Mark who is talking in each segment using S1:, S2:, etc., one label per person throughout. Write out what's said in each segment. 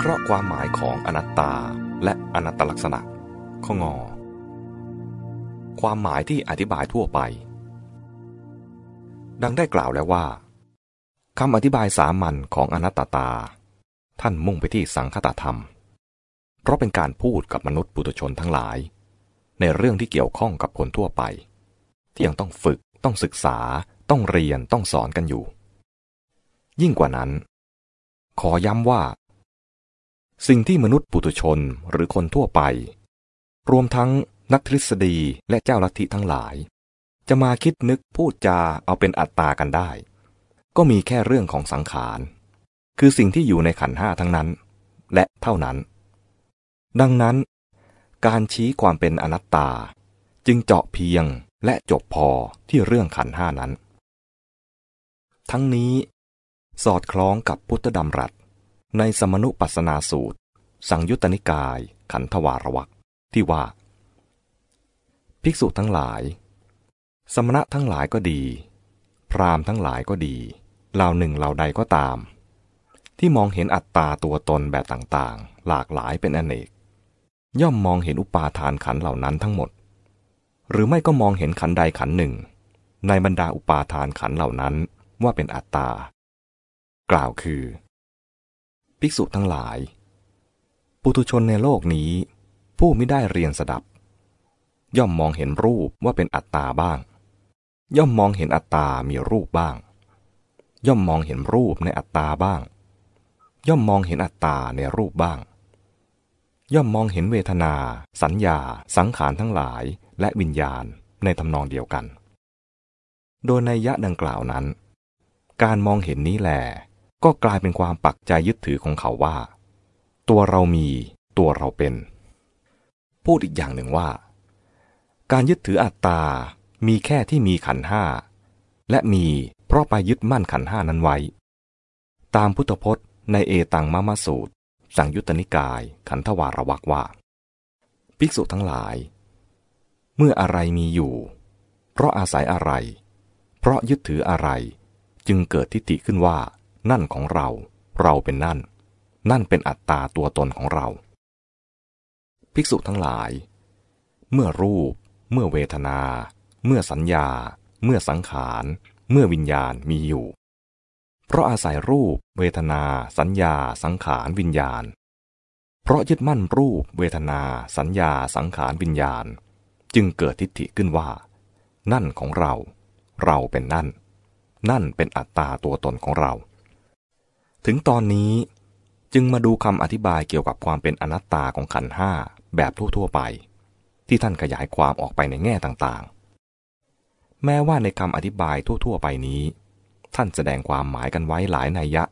S1: เคราะห์ความหมายของอนัตตาและอนัตตลักษณะ ข้องอ ความหมายที่อธิบายทั่วไป ดังได้กล่าวแล้วว่าคำอธิบายสามัญของอนัตตา ท่านมุ่งไปที่สังคตธรรม เพราะเป็นการพูดกับมนุษย์ปุถุชนทั้งหลาย ในเรื่องที่เกี่ยวข้องกับคนทั่วไป ที่ยังต้องฝึกต้องศึกษา ต้องเรียนต้องสอนกันอยู่ ยิ่งกว่านั้น ขอย้ำว่า สิ่งที่มนุษย์ปุถุชนหรือคนทั่วไป รวมทั้งนักทฤษฎีและเจ้าลัทธิทั้งหลาย จะมาคิดนึกพูดจาเอาเป็นอัตตากันได้ ก็มีแค่เรื่องของสังขาร คือสิ่งที่อยู่ในขันห้าทั้งนั้น และเท่านั้น ดังนั้น การชี้ความเป็นอนัตตา จึงเจาะเพียงและจบพอที่เรื่องขันห้านั้น ทั้งนี้ สอดคล้องกับพุทธดำรัส ในสมนุปัสนาสูตร สังยุตตนิกาย ขันธวารวักที่ว่า ภิกษุทั้งหลาย สมณะทั้งหลายก็ดี พราหมณ์ทั้งหลายก็ดีเหล่าหนึ่งเหล่าใดก็ตาม ที่มองเห็นอัตตาตัวตนแบบต่างๆ หลากหลายเป็นอเนก ย่อมมองเห็นอุปาทานขันเหล่านั้นทั้งหมด หรือไม่ก็มองเห็นขันใดขันหนึ่ง ในบรรดาอุปาทานขันเหล่านั้นว่าเป็นอัตตากล่าวคือ ภิกษุทั้งหลาย ปุถุชนในโลกนี้ ผู้ไม่ได้เรียนสดับ ย่อมมองเห็นรูปว่าเป็นอัตตาบ้าง ย่อมมองเห็นอัตตามีรูปบ้าง ย่อมมองเห็นรูปในอัตตาบ้าง ย่อมมองเห็นอัตตาในรูปบ้าง ย่อมมองเห็นเวทนา สัญญา สังขารทั้งหลายและวิญญาณในทำนองเดียวกัน โดยในยะดังกล่าวนั้น การมองเห็นนี้แหละ ก็กลายเป็นความปักใจยึดถือของเขาว่า ตัวเรามีตัวเราเป็น พูดอีกอย่างหนึ่งว่า การยึดถืออัตตา มีแค่ที่มีขันห้า และมีเพราะไปยึดมั่นขันห้านั้นไว้ ตามพุทธพจน์ในเอตังมะมะสูตร สังยุตตนิกาย ขันธวารวักว่า ภิกษุทั้งหลาย เมื่ออะไรมีอยู่ เพราะอาศัยอะไร เพราะยึดถืออะไร จึงเกิดทิฏฐิขึ้นว่า นั่นของเรา เราเป็นนั่น นั่นเป็นอัตตาตัวตนของเรา ภิกษุทั้งหลาย เมื่อรูป เมื่อเวทนา เมื่อสัญญา เมื่อสังขาร เมื่อวิญญาณมีอยู่ เพราะอาศัยรูป เวทนา สัญญา สังขาร วิญญาณ เพราะยึดมั่นรูป เวทนา สัญญา สังขาร วิญญาณ จึงเกิดทิฏฐิขึ้นว่า นั่นของเรา เราเป็นนั่นนั่นเป็นอัตตาตัวตนของเรา ถึงตอนนี้จึงมาดูคำอธิบายเกี่ยวกับความเป็นอนัตตาของขันห้าแบบทั่ว ๆ ไป ที่ท่านขยายความออกไปในแง่ต่างๆ แม้ว่าในคำอธิบายทั่ว ๆ ไปนี้ ท่านแสดงความหมายกันไว้หลายนัยยะ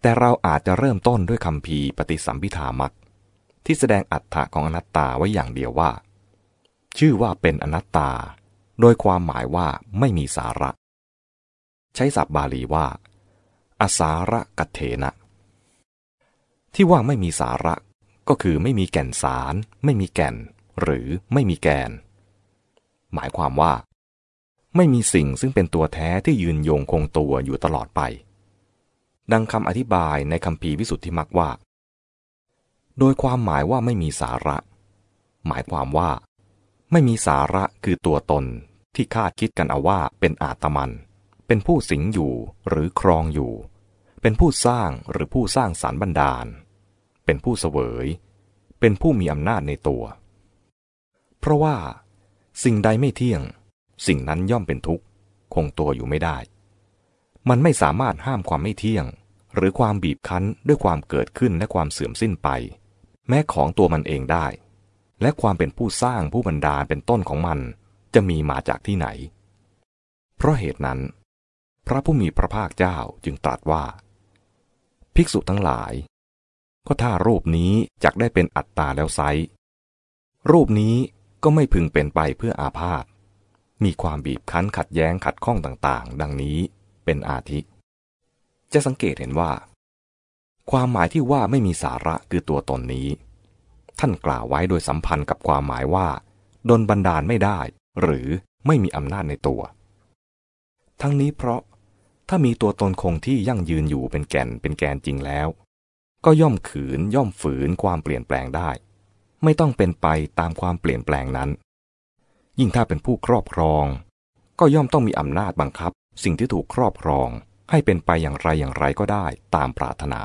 S1: แต่เราอาจจะเริ่มต้นด้วยคำพีปฏิสัมพิธามักที่แสดงอัตถะของอนัตตาไว้อย่างเดียวว่า ชื่อว่าเป็นอนัตตา โดยความหมายว่าไม่มีสาระ ใช้ศัพท์บาลีว่า อสาระกัตเถนะ ที่ว่าไม่มีสาระก็คือไม่มีแก่นสาร ไม่มีแก่น หรือไม่มีแกน หมายความว่า ไม่มีสิ่งซึ่งเป็นตัวแท้ที่ยืนยงคงตัวอยู่ตลอดไป ดังคำอธิบายในคำพีวิสุทธิมักว่า โดยความหมายว่าไม่มีสาระ หมายความว่า ไม่มีสาระคือตัวตนที่คาดคิดกันเอาว่าเป็นอาตมัน เป็นผู้สิงอยู่หรือครองอยู่ เป็นผู้สร้างหรือผู้สร้างสารบันดาล เป็นผู้เสวย เป็นผู้มีอำนาจในตัว เพราะว่า สิ่งใดไม่เที่ยง สิ่งนั้นย่อมเป็นทุกข์ คงตัวอยู่ไม่ได้ มันไม่สามารถห้ามความไม่เที่ยง หรือความบีบคั้นด้วยความเกิดขึ้นและความเสื่อมสิ้นไป แม้ของตัวมันเองได้ และความเป็นผู้สร้างผู้บรรดาลเป็นต้นของมัน จะมีมาจากที่ไหน เพราะเหตุนั้น พระผู้มีพระภาคเจ้าจึงตรัสว่า ภิกษุทั้งหลาย ก็ถ้ารูปนี้จักได้เป็นอัตตาแล้วไซรูปนี้ก็ไม่พึงเป็นไปเพื่ออาพาธมีความบีบคั้นขัดแย้งขัดข้องต่างๆ ดังนี้เป็นอาทิ จะสังเกตเห็นว่า ความหมายที่ว่าไม่มีสาระคือตัวตนนี้ ท่านกล่าวไว้โดยสัมพันธ์กับความหมายว่าดนบันดาลไม่ได้ หรือไม่มีอำนาจในตัว ทั้งนี้เพราะ ถ้ามีตัวตนคงที่ยั่งยืนอยู่เป็นแก่นเป็นแกนจริงแล้ว ก็ย่อมขืนย่อมฝืนความเปลี่ยนแปลงได้ ไม่ต้องเป็นไปตามความเปลี่ยนแปลงนั้น ยิ่งถ้าเป็นผู้ครอบครอง ก็ย่อมต้องมีอำนาจบังคับ สิ่งที่ถูกครอบครองให้เป็นไปอย่างไรอย่างไรก็ได้ตามปรารถนา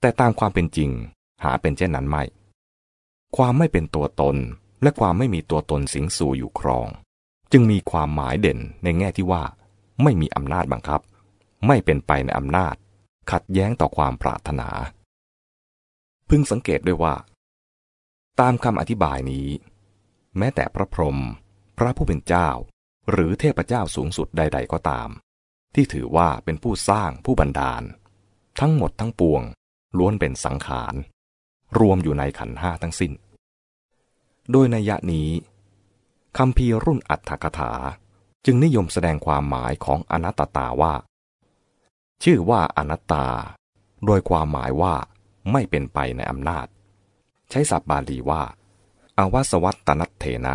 S1: แต่ตามความเป็นจริงหาเป็นเช่นนั้นไม่ ความไม่เป็นตัวตนและความไม่มีตัวตนสิงสู่อยู่ครอง จึงมีความหมายเด่นในแง่ที่ว่า ไม่มีอำนาจบังคับ ไม่เป็นไปในอำนาจ ขัดแย้งต่อความปรารถนา พึงสังเกตด้วยว่า ตามคำอธิบายนี้ แม้แต่พระพรหมพระผู้เป็นเจ้า หรือเทพเจ้าสูงสุดใด ๆ ก็ตาม ที่ถือว่าเป็นผู้สร้างผู้บันดาล ทั้งหมดทั้งปวง ล้วนเป็นสังขาร รวมอยู่ในขันห้าทั้งสิ้น โดยนัยนี้คำพีรุ่นอัตถกถา จึงนิยมแสดงความหมายของอนัตตาว่า ชื่อว่าอนัตตา โดยความหมายว่าไม่เป็นไปในอำนาจ ใช้ศัพท์บาลีว่า อวสวัตตนัตเถนะ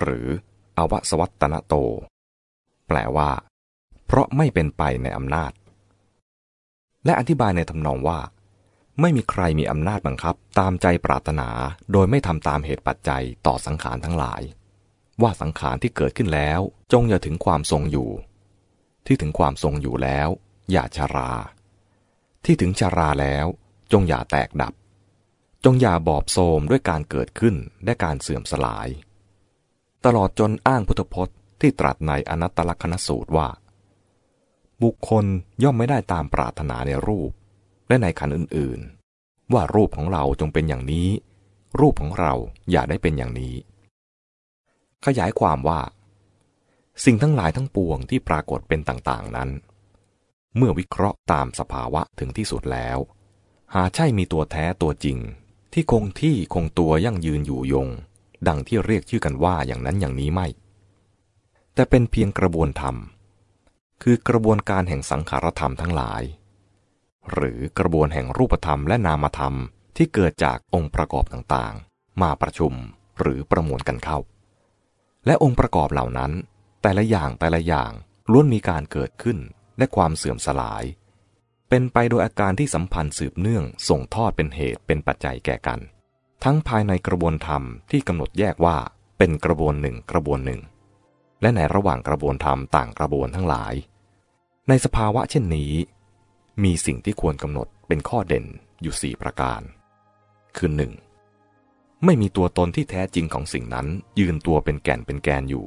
S1: หรืออวสวัตตนโต แปลว่า เพราะไม่เป็นไปในอำนาจ และอธิบายในทำนองว่า ไม่มีใครมีอำนาจบังคับ ตามใจปรารถนาโดยไม่ทำตามเหตุปัจจัยต่อสังขารทั้งหลาย ว่าสังขารที่เกิดขึ้นแล้ว จงอย่าถึงความทรงอยู่ ที่ถึงความทรงอยู่แล้ว อย่าชารา ที่ถึงชาราแล้วจงอย่าแตกดับ จงอย่าบอบโทมด้วยการเกิดขึ้นและการเสื่อมสลาย ตลอดจนอ้างพุทธพจน์ที่ตรัสในอนัตตลกนสูตรว่า บุคคลย่อมไม่ได้ตามปรารถนาในรูป และในขันอื่นๆ ว่ารูปของเราจงเป็นอย่างนี้ รูปของเราอย่าได้เป็นอย่างนี้ ขยายความว่า สิ่งทั้งหลายทั้งปวงที่ปรากฏเป็นต่างๆนั้น เมื่อวิเคราะห์ตามสภาวะถึงที่สุดแล้ว หาใช่มีตัวแท้ตัวจริง ที่คงที่คงตัวยั่งยืนอยู่ยง ดังที่เรียกชื่อกันว่าอย่างนั้นอย่างนี้ไม่ แต่เป็นเพียงกระบวนธรรม คือกระบวนการแห่งสังขารธรรมทั้งหลาย หรือกระบวนแห่งรูปธรรมและนามธรรมที่เกิดจากองค์ประกอบต่างๆ มาประชุมหรือประมวลกันเข้า และองค์ประกอบเหล่านั้น แต่ละอย่างแต่ละอย่างล้วนมีการเกิดขึ้นและความเสื่อมสลาย เป็นไปโดยอาการที่สัมพันธ์สืบเนื่องส่งทอดเป็นเหตุเป็นปัจจัยแก่กัน ทั้งภายในกระบวนธรรมที่กำหนดแยกว่าเป็นกระบวนหนึ่งกระบวนหนึ่ง และในระหว่างกระบวนธรรมต่างกระบวนทั้งหลาย ในสภาวะเช่นนี้ มีสิ่งที่ควรกำหนดเป็นข้อเด่นอยู่สี่ประการ คือหนึ่งไม่มีตัวตนที่แท้จริงของสิ่งนั้นยืนตัวเป็นแก่นเป็นแกนอยู่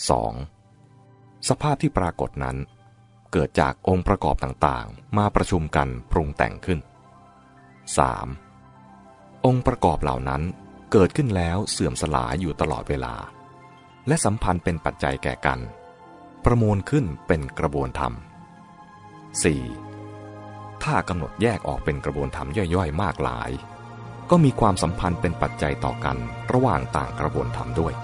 S1: 2. สภาพที่ปรากฏนั้น เกิดจากองค์ประกอบต่างๆ มาประชุมกันปรุงแต่งขึ้น 3. องค์ประกอบเหล่านั้นเกิดขึ้นแล้วเสื่อมสลายอยู่ตลอดเวลา และสัมพันธ์เป็นปัจจัยแก่กัน ประมวลขึ้นเป็นกระบวนธรรม 4. ถ้ากำหนดแยกออกเป็นกระบวนธรรมย่อยๆ มากหลาย ก็มีความสัมพันธ์เป็นปัจจัยต่อกันระหว่างต่างกระบวนธรรมด้วย